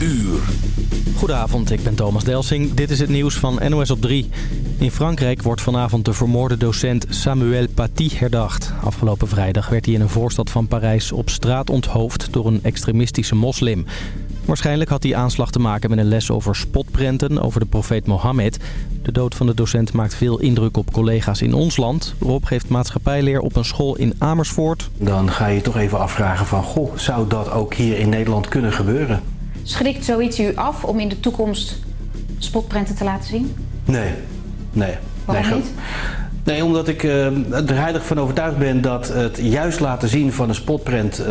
uur. Goedenavond, ik ben Thomas Delsing. Dit is het nieuws van NOS op 3. In Frankrijk wordt vanavond de vermoorde docent Samuel Paty herdacht. Afgelopen vrijdag werd hij in een voorstad van Parijs op straat onthoofd door een extremistische moslim. Waarschijnlijk had hij aanslag te maken met een les over spotprenten over de profeet Mohammed. De dood van de docent maakt veel indruk op collega's in ons land. Rob geeft maatschappijleer op een school in Amersfoort. Dan ga je toch even afvragen van, goh, zou dat ook hier in Nederland kunnen gebeuren? Schrikt zoiets u af om in de toekomst spotprenten te laten zien? Nee, nee. Waarom nee, niet? Nee, omdat ik uh, er heilig van overtuigd ben dat het juist laten zien van een spotprent, uh,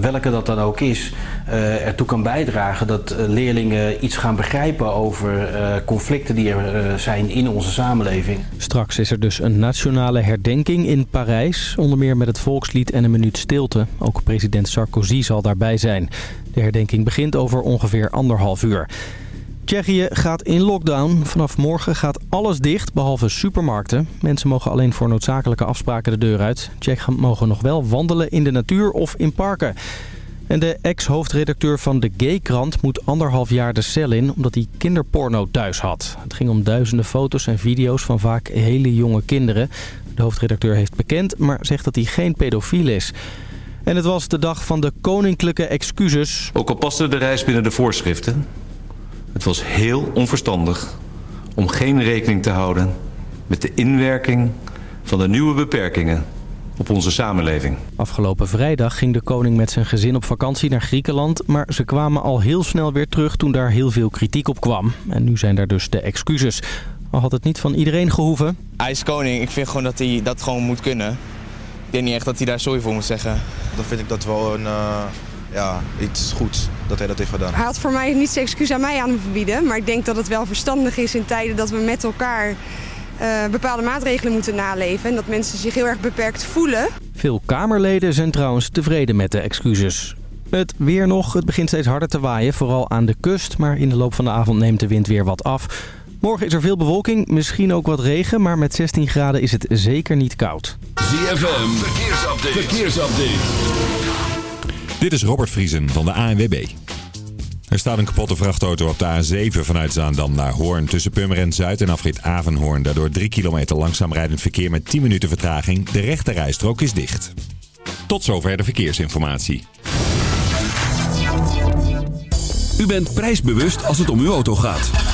welke dat dan ook is, uh, ertoe kan bijdragen dat leerlingen iets gaan begrijpen over conflicten die er zijn in onze samenleving. Straks is er dus een nationale herdenking in Parijs, onder meer met het volkslied en een minuut stilte. Ook president Sarkozy zal daarbij zijn. De herdenking begint over ongeveer anderhalf uur. Tsjechië gaat in lockdown. Vanaf morgen gaat alles dicht, behalve supermarkten. Mensen mogen alleen voor noodzakelijke afspraken de deur uit. Tsjechen mogen nog wel wandelen in de natuur of in parken. En de ex-hoofdredacteur van de Gay-krant moet anderhalf jaar de cel in... omdat hij kinderporno thuis had. Het ging om duizenden foto's en video's van vaak hele jonge kinderen. De hoofdredacteur heeft bekend, maar zegt dat hij geen pedofiel is. En het was de dag van de koninklijke excuses. Ook al paste de reis binnen de voorschriften... Het was heel onverstandig om geen rekening te houden met de inwerking van de nieuwe beperkingen op onze samenleving. Afgelopen vrijdag ging de koning met zijn gezin op vakantie naar Griekenland... maar ze kwamen al heel snel weer terug toen daar heel veel kritiek op kwam. En nu zijn er dus de excuses. Al had het niet van iedereen gehoeven. Hij is koning. Ik vind gewoon dat hij dat gewoon moet kunnen. Ik denk niet echt dat hij daar sorry voor moet zeggen. Dan vind ik dat wel een... Uh ja, iets goeds dat hij dat heeft gedaan. Hij had voor mij niet zijn excuus aan mij aan verbieden. Maar ik denk dat het wel verstandig is in tijden dat we met elkaar uh, bepaalde maatregelen moeten naleven. En dat mensen zich heel erg beperkt voelen. Veel Kamerleden zijn trouwens tevreden met de excuses. Het weer nog. Het begint steeds harder te waaien, vooral aan de kust. Maar in de loop van de avond neemt de wind weer wat af. Morgen is er veel bewolking, misschien ook wat regen, maar met 16 graden is het zeker niet koud. ZFM, verkeersupdate. verkeersupdate. Dit is Robert Vriesen van de ANWB. Er staat een kapotte vrachtauto op de A7 vanuit Zaandam naar Hoorn. Tussen Purmerend Zuid en afrit Avenhoorn. Daardoor 3 kilometer langzaam rijdend verkeer met 10 minuten vertraging. De rechte rijstrook is dicht. Tot zover de verkeersinformatie. U bent prijsbewust als het om uw auto gaat.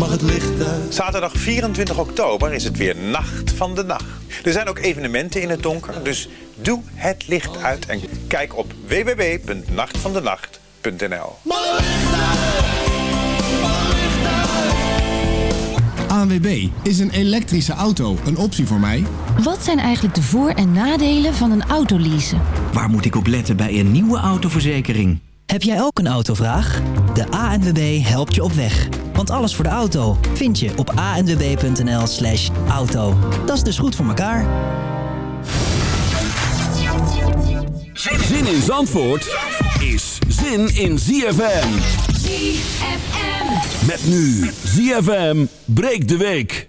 Mag het licht uit? Zaterdag 24 oktober is het weer Nacht van de Nacht. Er zijn ook evenementen in het donker, dus doe het licht uit en kijk op www.nachtvandenacht.nl. ANWB, is een elektrische auto een optie voor mij? Wat zijn eigenlijk de voor- en nadelen van een autoleasen? Waar moet ik op letten bij een nieuwe autoverzekering? Heb jij ook een autovraag? De ANWB helpt je op weg. Want alles voor de auto vind je op anwb.nl slash auto. Dat is dus goed voor elkaar. Zin in Zandvoort is zin in ZFM. ZFM. Met nu ZFM breekt de week.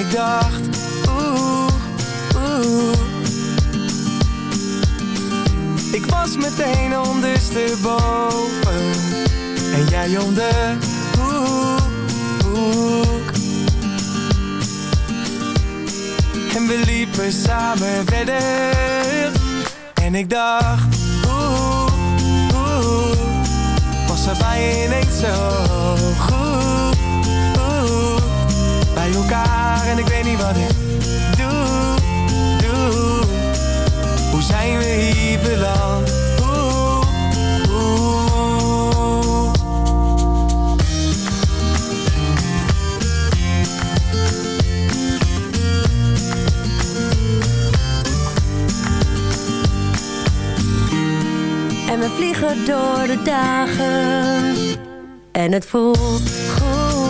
ik dacht, oeh, oeh. Ik was meteen ondersteboven. En jij om de hoek, hoek En we liepen samen verder. En ik dacht, oeh, oeh. Was er bij je ineens zo goed wat ik doe, doe Hoe zijn we hier beland? En we vliegen door de dagen. En het voelt goed.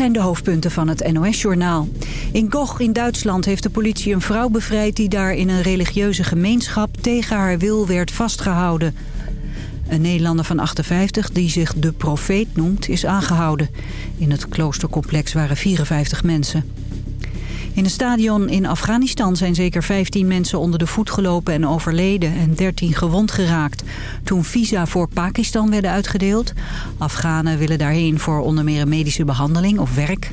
Zijn de hoofdpunten van het NOS-journaal. In Goch in Duitsland heeft de politie een vrouw bevrijd... die daar in een religieuze gemeenschap tegen haar wil werd vastgehouden. Een Nederlander van 58 die zich de profeet noemt, is aangehouden. In het kloostercomplex waren 54 mensen. In een stadion in Afghanistan zijn zeker 15 mensen onder de voet gelopen en overleden en 13 gewond geraakt. Toen visa voor Pakistan werden uitgedeeld. Afghanen willen daarheen voor onder meer een medische behandeling of werk.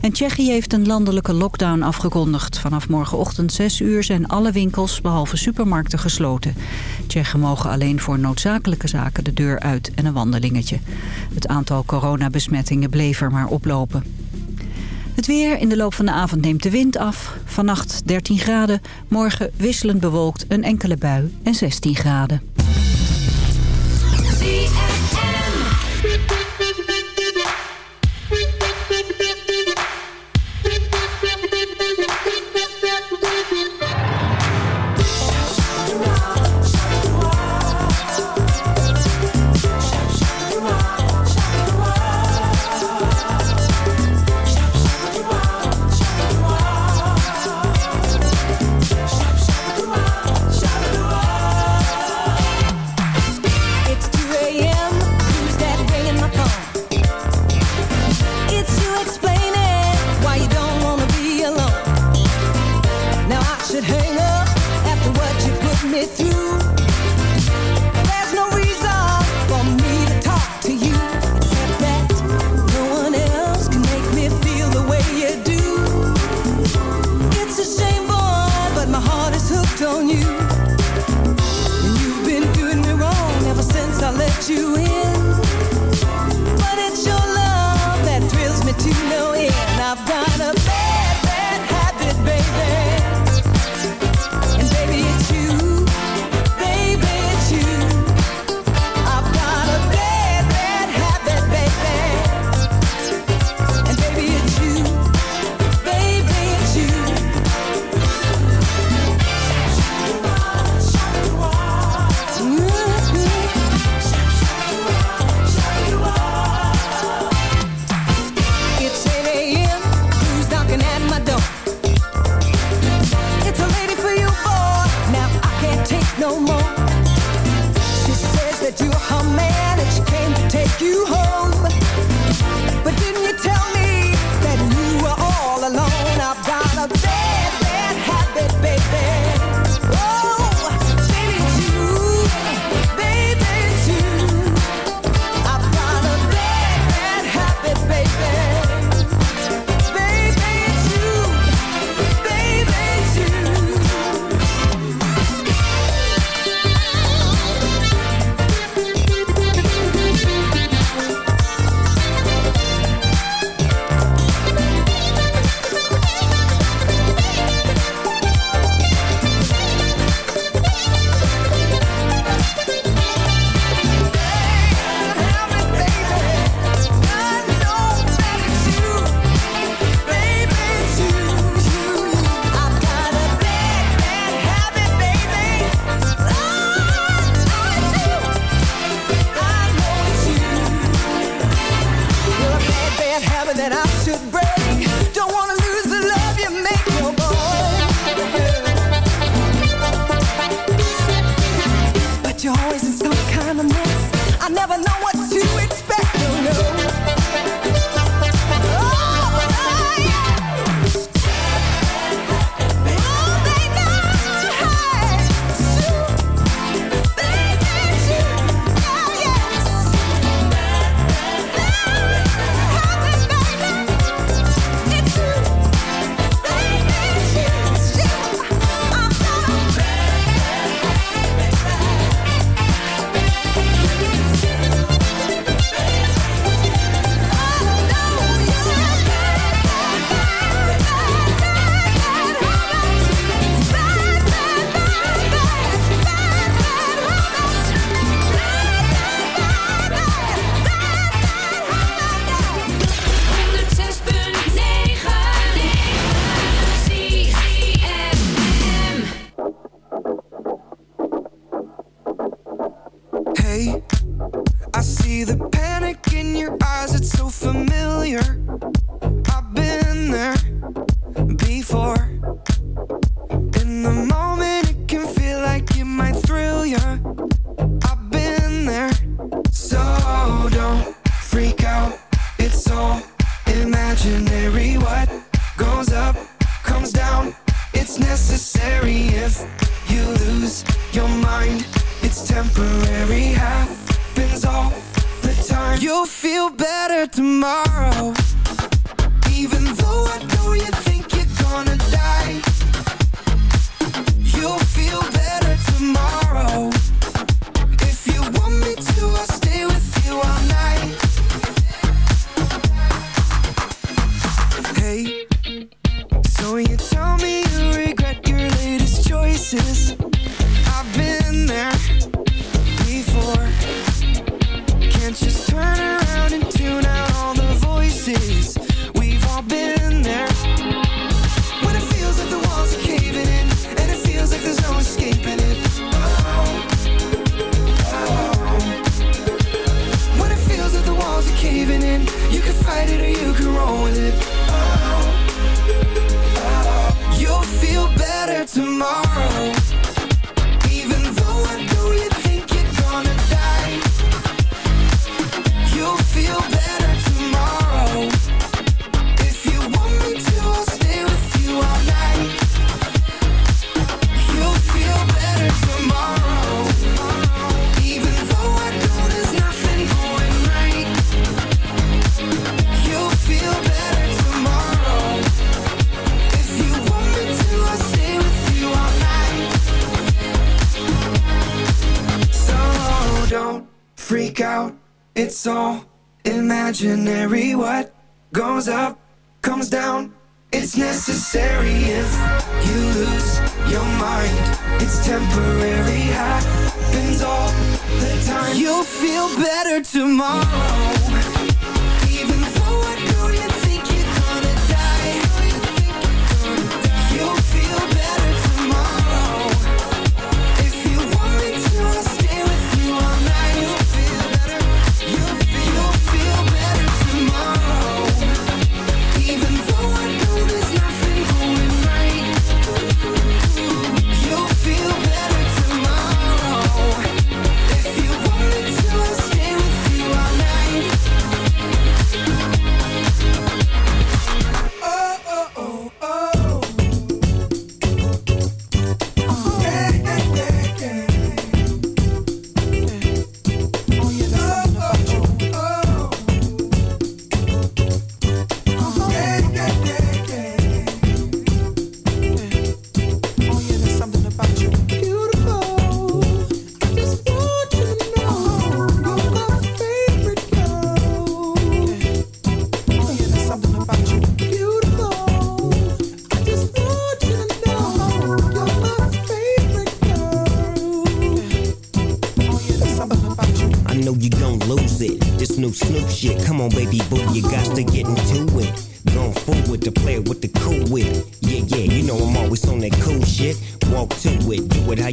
En Tsjechië heeft een landelijke lockdown afgekondigd. Vanaf morgenochtend 6 uur zijn alle winkels behalve supermarkten gesloten. Tsjechen mogen alleen voor noodzakelijke zaken de deur uit en een wandelingetje. Het aantal coronabesmettingen bleef er maar oplopen. Het weer in de loop van de avond neemt de wind af. Vannacht 13 graden, morgen wisselend bewolkt een enkele bui en 16 graden.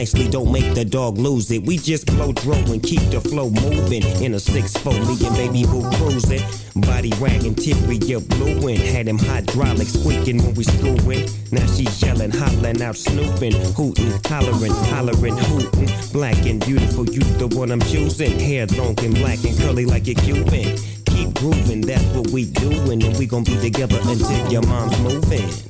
nicely, don't make the dog lose it. We just blow dro and keep the flow moving. In a six foot me and baby boo cruising. Body wagging, tip we up blueing. Had him hydraulic squeaking when we screwing. Now she yelling, hollering out, snooping, hooting, hollering, hollering, hooting. Black and beautiful, you the one I'm choosing. Hair long and black and curly like a Cuban. Keep grooving, that's what we doing, and we gon' be together until your mom's moving.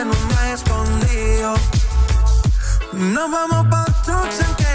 en un baile escondido. Nos vamos pa' trucks en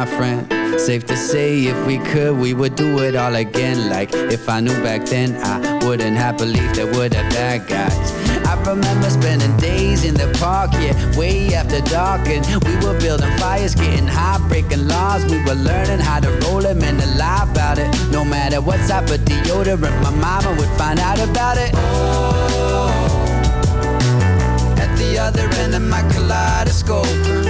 my friend. Safe to say, if we could, we would do it all again. Like, if I knew back then, I wouldn't have believed there were the bad guys. I remember spending days in the park, yeah, way after dark. And we were building fires, getting high, breaking laws. We were learning how to roll them and to lie about it. No matter what type of deodorant, my mama would find out about it. Oh, at the other end of my kaleidoscope.